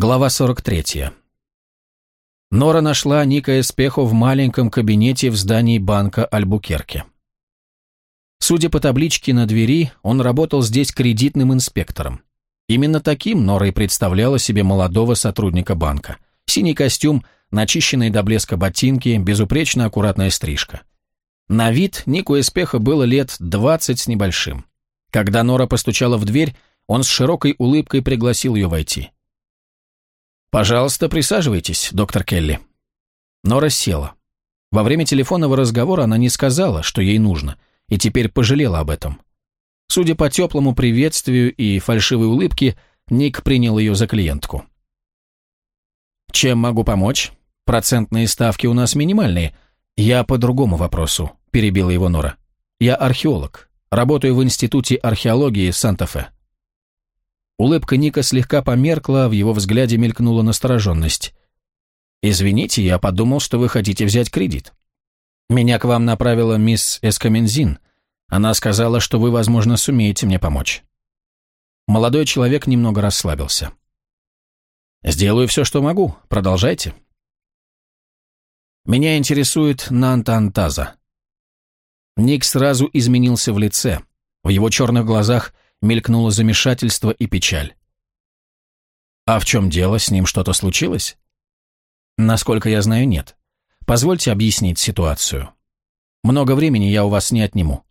Глава 43. Нора нашла Ника Эспехо в маленьком кабинете в здании банка Альбукерке. Судя по табличке на двери, он работал здесь кредитным инспектором. Именно таким Нора и представляла себе молодого сотрудника банка. Синий костюм, начищенные до блеска ботинки, безупречно аккуратная стрижка. На вид Нику Эспехо было лет 20 с небольшим. Когда Нора постучала в дверь, он с широкой улыбкой пригласил ее войти. «Пожалуйста, присаживайтесь, доктор Келли». Нора села. Во время телефонного разговора она не сказала, что ей нужно, и теперь пожалела об этом. Судя по теплому приветствию и фальшивой улыбке, Ник принял ее за клиентку. «Чем могу помочь? Процентные ставки у нас минимальные. Я по другому вопросу», – перебила его Нора. «Я археолог. Работаю в Институте археологии Санта-Фе». Улыбка Ника слегка померкла, в его взгляде мелькнула настороженность. «Извините, я подумал, что вы хотите взять кредит. Меня к вам направила мисс Эскамензин. Она сказала, что вы, возможно, сумеете мне помочь». Молодой человек немного расслабился. «Сделаю все, что могу. Продолжайте». «Меня интересует Нантантаза». Ник сразу изменился в лице. В его черных глазах – мелькнуло замешательство и печаль. «А в чем дело? С ним что-то случилось?» «Насколько я знаю, нет. Позвольте объяснить ситуацию. Много времени я у вас не отниму».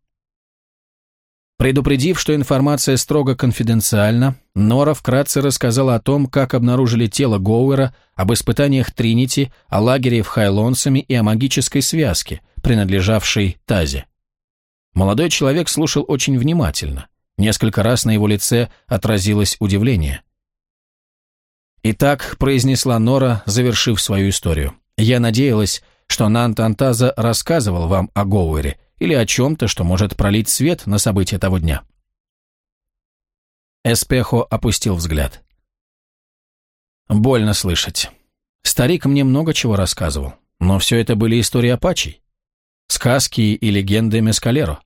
Предупредив, что информация строго конфиденциальна, Нора вкратце рассказала о том, как обнаружили тело Гоуэра, об испытаниях Тринити, о лагере в Хайлонсами и о магической связке, принадлежавшей Тазе. Молодой человек слушал очень внимательно. Несколько раз на его лице отразилось удивление. «Итак», — произнесла Нора, завершив свою историю, «я надеялась, что Нант Антаза рассказывал вам о Гоуэре или о чем-то, что может пролить свет на события того дня». Эспехо опустил взгляд. «Больно слышать. Старик мне много чего рассказывал, но все это были истории апачей. Сказки и легенды Мескалеро.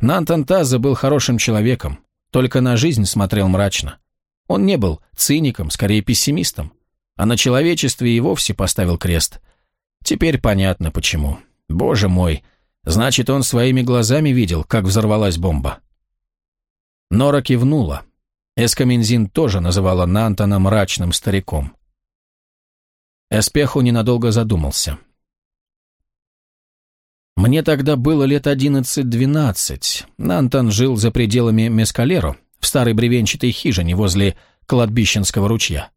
Нантон Таза был хорошим человеком, только на жизнь смотрел мрачно. Он не был циником, скорее пессимистом, а на человечестве и вовсе поставил крест. Теперь понятно почему. Боже мой, значит, он своими глазами видел, как взорвалась бомба. Нора кивнула. Эскаминзин тоже называла Нантона мрачным стариком. Эспеху ненадолго задумался. Мне тогда было лет одиннадцать-двенадцать. Нантон жил за пределами Мескалеро, в старой бревенчатой хижине возле кладбищенского ручья.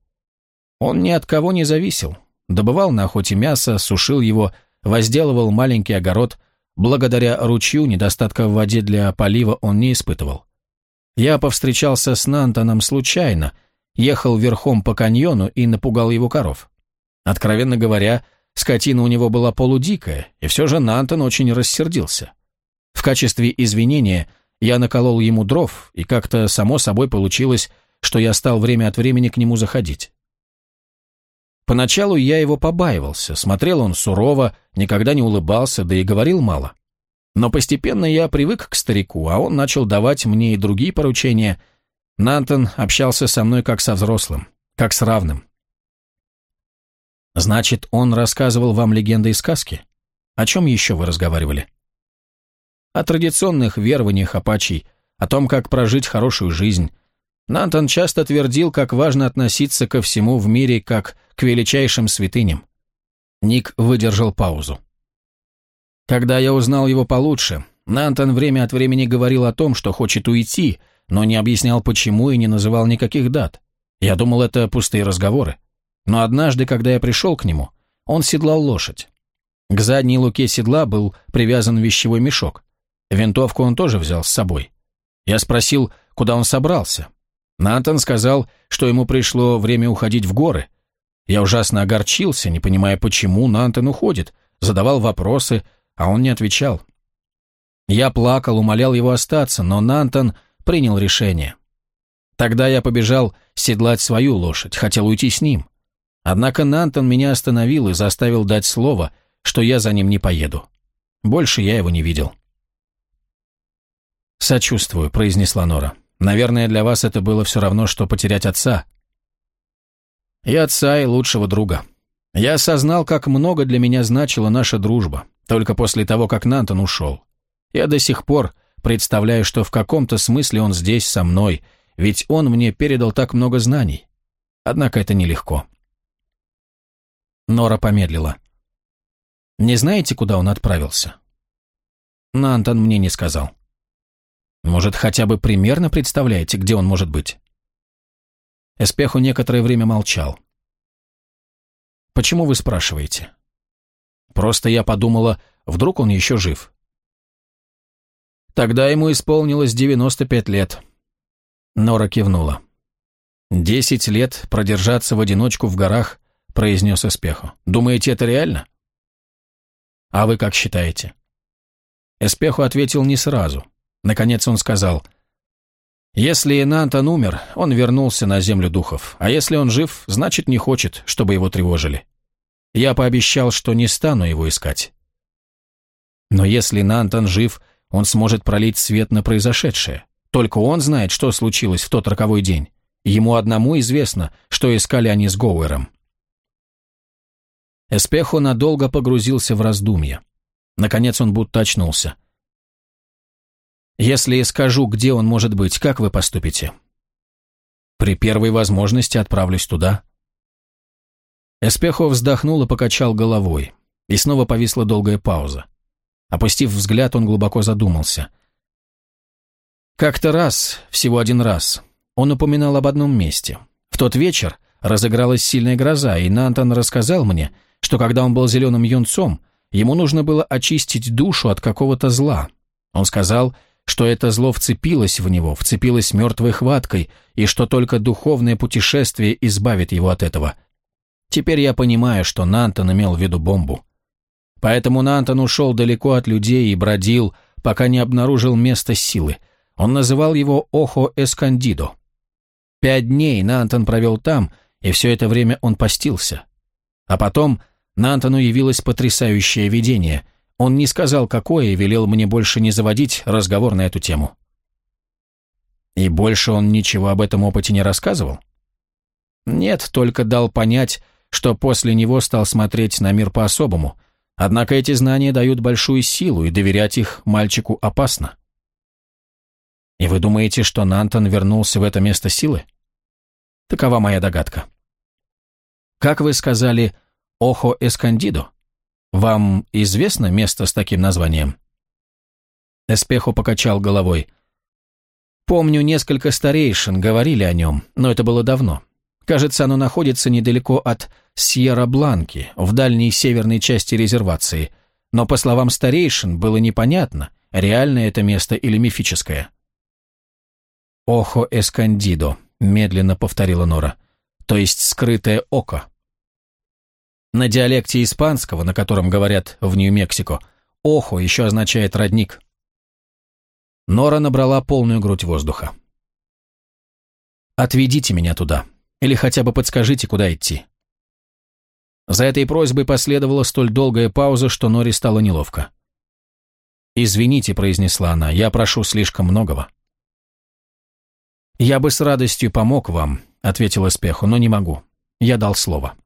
Он ни от кого не зависел. Добывал на охоте мясо, сушил его, возделывал маленький огород. Благодаря ручью недостатка в воде для полива он не испытывал. Я повстречался с Нантоном случайно, ехал верхом по каньону и напугал его коров. Откровенно говоря, Скотина у него была полудикая, и все же Нантон очень рассердился. В качестве извинения я наколол ему дров, и как-то само собой получилось, что я стал время от времени к нему заходить. Поначалу я его побаивался, смотрел он сурово, никогда не улыбался, да и говорил мало. Но постепенно я привык к старику, а он начал давать мне и другие поручения. Нантон общался со мной как со взрослым, как с равным. Значит, он рассказывал вам легенды и сказки? О чем еще вы разговаривали? О традиционных верованиях апачей, о том, как прожить хорошую жизнь. Нантон часто твердил, как важно относиться ко всему в мире, как к величайшим святыням. Ник выдержал паузу. Когда я узнал его получше, Нантон время от времени говорил о том, что хочет уйти, но не объяснял почему и не называл никаких дат. Я думал, это пустые разговоры. Но однажды, когда я пришел к нему, он седлал лошадь. К задней луке седла был привязан вещевой мешок. Винтовку он тоже взял с собой. Я спросил, куда он собрался. Натан сказал, что ему пришло время уходить в горы. Я ужасно огорчился, не понимая, почему Нантон уходит, задавал вопросы, а он не отвечал. Я плакал, умолял его остаться, но Нантон принял решение. Тогда я побежал седлать свою лошадь, хотел уйти с ним. Однако Нантон меня остановил и заставил дать слово, что я за ним не поеду. Больше я его не видел. «Сочувствую», — произнесла Нора. «Наверное, для вас это было все равно, что потерять отца». И отца, и лучшего друга. Я осознал, как много для меня значила наша дружба, только после того, как Нантон ушел. Я до сих пор представляю, что в каком-то смысле он здесь со мной, ведь он мне передал так много знаний. Однако это нелегко. Нора помедлила. «Не знаете, куда он отправился?» Нантон мне не сказал. «Может, хотя бы примерно представляете, где он может быть?» Эспеху некоторое время молчал. «Почему вы спрашиваете?» «Просто я подумала, вдруг он еще жив». «Тогда ему исполнилось 95 лет». Нора кивнула. «Десять лет продержаться в одиночку в горах», — произнес Эспеху. «Думаете, это реально?» «А вы как считаете?» Эспеху ответил не сразу. Наконец он сказал, «Если Инантон умер, он вернулся на землю духов, а если он жив, значит, не хочет, чтобы его тревожили. Я пообещал, что не стану его искать. Но если Нантон жив, он сможет пролить свет на произошедшее. Только он знает, что случилось в тот роковой день. Ему одному известно, что искали они с Гоуэром. Эспехо надолго погрузился в раздумья. Наконец он будто очнулся. «Если я скажу, где он может быть, как вы поступите?» «При первой возможности отправлюсь туда». Эспехо вздохнул и покачал головой, и снова повисла долгая пауза. Опустив взгляд, он глубоко задумался. Как-то раз, всего один раз, он упоминал об одном месте. В тот вечер разыгралась сильная гроза, и Нантон рассказал мне, что когда он был зеленым юнцом, ему нужно было очистить душу от какого-то зла. Он сказал, что это зло вцепилось в него, вцепилось мертвой хваткой, и что только духовное путешествие избавит его от этого. Теперь я понимаю, что Нантон имел в виду бомбу. Поэтому Нантон ушел далеко от людей и бродил, пока не обнаружил место силы. Он называл его Охо Эскандидо. Пять дней Нантон провел там, и все это время он постился. А потом Нантону явилось потрясающее видение. Он не сказал, какое, и велел мне больше не заводить разговор на эту тему. И больше он ничего об этом опыте не рассказывал? Нет, только дал понять, что после него стал смотреть на мир по-особому. Однако эти знания дают большую силу, и доверять их мальчику опасно. И вы думаете, что Нантон вернулся в это место силы? Такова моя догадка. Как вы сказали, Охо Эскандидо. Вам известно место с таким названием?» Эспехо покачал головой. «Помню, несколько старейшин говорили о нем, но это было давно. Кажется, оно находится недалеко от Сьерра-Бланки, в дальней северной части резервации. Но, по словам старейшин, было непонятно, реальное это место или мифическое». «Охо Эскандидо», — медленно повторила Нора. «То есть скрытое око». На диалекте испанского, на котором говорят в Нью-Мексико, «охо» еще означает «родник». Нора набрала полную грудь воздуха. «Отведите меня туда, или хотя бы подскажите, куда идти». За этой просьбой последовала столь долгая пауза, что Норе стало неловко. «Извините», — произнесла она, — «я прошу слишком многого». «Я бы с радостью помог вам», — ответил Эспеху, — «но не могу. Я дал слово».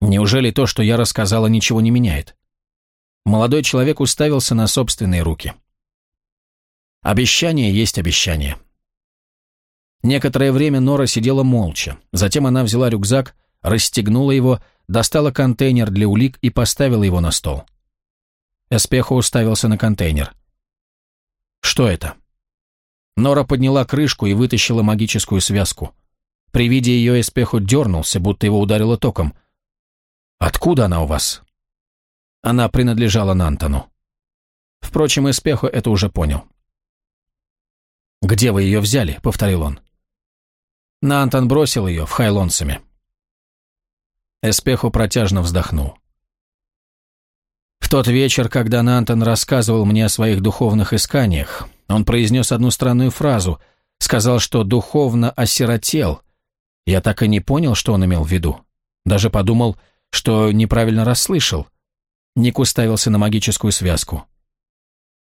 Неужели то, что я рассказала, ничего не меняет? Молодой человек уставился на собственные руки. Обещание есть обещание. Некоторое время Нора сидела молча. Затем она взяла рюкзак, расстегнула его, достала контейнер для улик и поставила его на стол. Эспехо уставился на контейнер. «Что это?» Нора подняла крышку и вытащила магическую связку. При виде ее Эспехо дернулся, будто его ударило током – «Откуда она у вас?» Она принадлежала Нантону. Впрочем, Эспехо это уже понял. «Где вы ее взяли?» — повторил он. Нантон бросил ее в Хайлонсами. Эспехо протяжно вздохнул. В тот вечер, когда Нантон рассказывал мне о своих духовных исканиях, он произнес одну странную фразу, сказал, что духовно осиротел. Я так и не понял, что он имел в виду. Даже подумал, что неправильно расслышал. Ник уставился на магическую связку.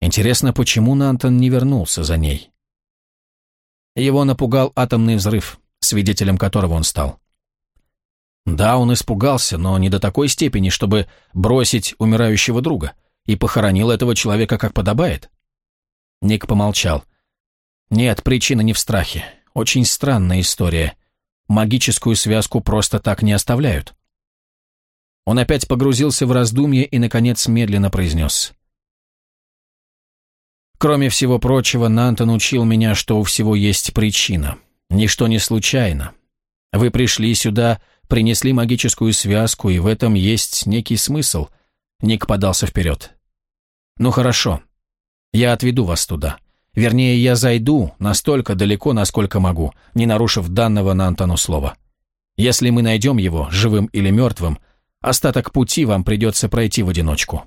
Интересно, почему Нантон не вернулся за ней? Его напугал атомный взрыв, свидетелем которого он стал. Да, он испугался, но не до такой степени, чтобы бросить умирающего друга, и похоронил этого человека как подобает. Ник помолчал. Нет, причина не в страхе. Очень странная история. Магическую связку просто так не оставляют. Он опять погрузился в раздумье и, наконец, медленно произнес. Кроме всего прочего, Нантон учил меня, что у всего есть причина. Ничто не случайно. Вы пришли сюда, принесли магическую связку, и в этом есть некий смысл. Ник подался вперед. Ну хорошо. Я отведу вас туда. Вернее, я зайду настолько далеко, насколько могу, не нарушив данного Нантону слова. Если мы найдем его, живым или мертвым, остаток пути вам придется пройти в одиночку.